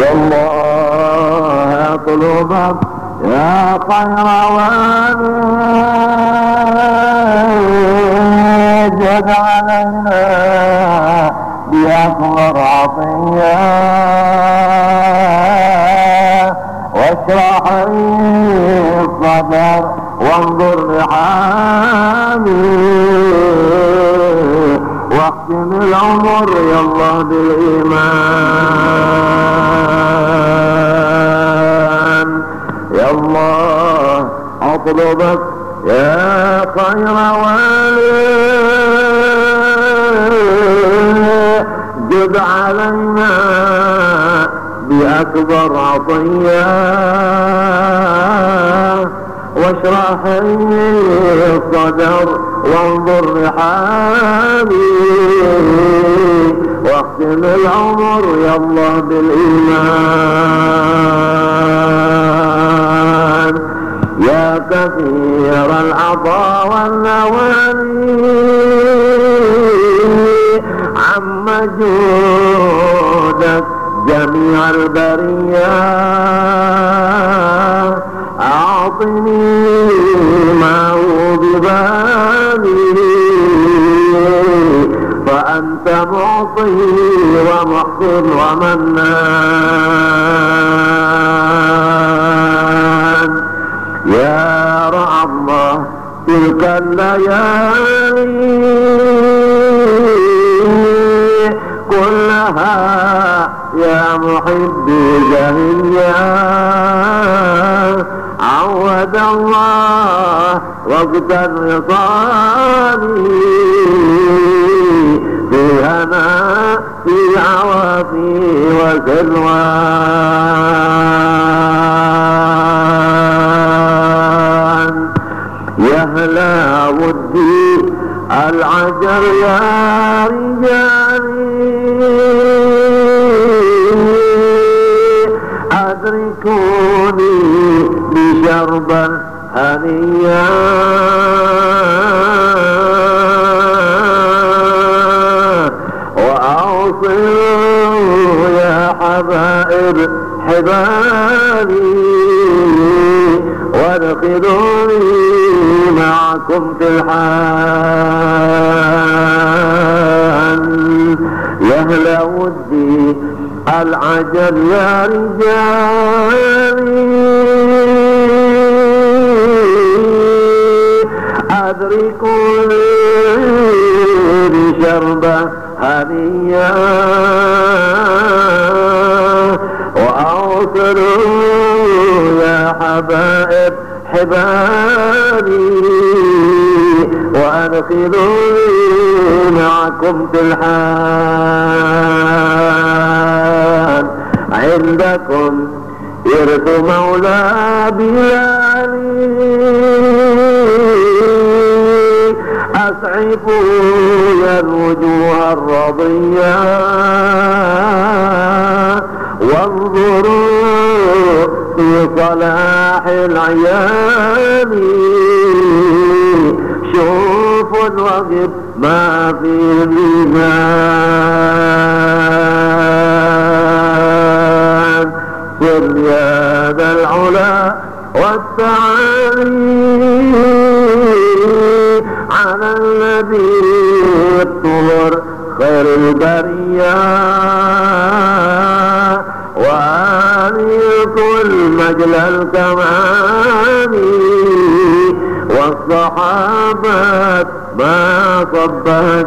يا الله اطلبك يا خير والد علينا بأكبر عطية واشرح الصدر وانظر لحامي واختم العمر يا الله بالإيمان. يا الله أطلبك يا خير والد جد علينا بأكبر عطية. واشرح الصدر وانظر لحالي واختم العمر يا الله بالإيمان. يا كثير العطاء والنوالي عم جودك جميع البرية. أعطني معطي ومحسن ومنان. يا رعى الله تلك الليالي كلها يا محبي جهيا عود الله وقت الرصاد عوافي وسلوان. يا هلا ودي العجر يا رجالي. أدركوني بشربا هنيا وأوصلوا يا حبائب حبالي وادخلوني معكم في الحال. يهلا ودي العجل يا رجالي. أدركوني بشربة هنية وأوصلوا يا حبائب حبالي وأدخلوني معكم في الحال. عندكم إرث مولى بلالي. أسعفوا يا الوجوه الرضية. وانظروا في صلاح العيان شوفوا الوقت ما في الميزان. سر يا ذا العلا والتعالي. على الذي الطهر خير البرية وآلي كل مجل الكمال. والصحابة ما صبتان